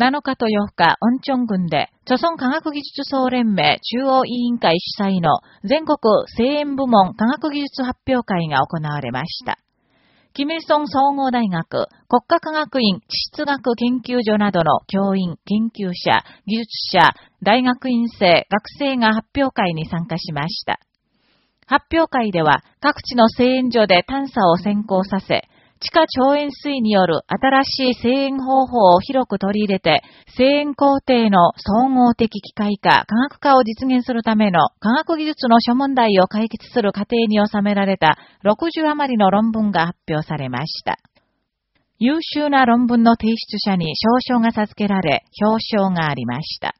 7日と4日、オンチョン郡で、著村科学技術総連盟中央委員会主催の全国声援部門科学技術発表会が行われました。キミルソン総合大学、国家科学院地質学研究所などの教員、研究者、技術者、大学院生、学生が発表会に参加しました。発表会では各地の製塩所で探査を先行させ、地下超塩水による新しい製塩方法を広く取り入れて、製塩工程の総合的機械化、科学化を実現するための科学技術の諸問題を解決する過程に収められた60余りの論文が発表されました。優秀な論文の提出者に表彰が授けられ、表彰がありました。